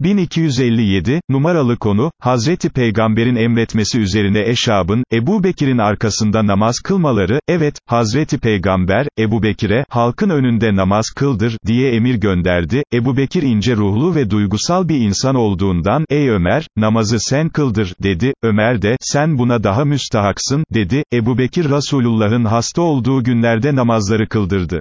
1257, numaralı konu, Hazreti Peygamber'in emretmesi üzerine Eşab'ın, Ebu Bekir'in arkasında namaz kılmaları, evet, Hazreti Peygamber, Ebu Bekir'e, halkın önünde namaz kıldır, diye emir gönderdi, Ebu Bekir ince ruhlu ve duygusal bir insan olduğundan, ey Ömer, namazı sen kıldır, dedi, Ömer de, sen buna daha müstahaksın, dedi, Ebu Bekir Resulullah'ın hasta olduğu günlerde namazları kıldırdı.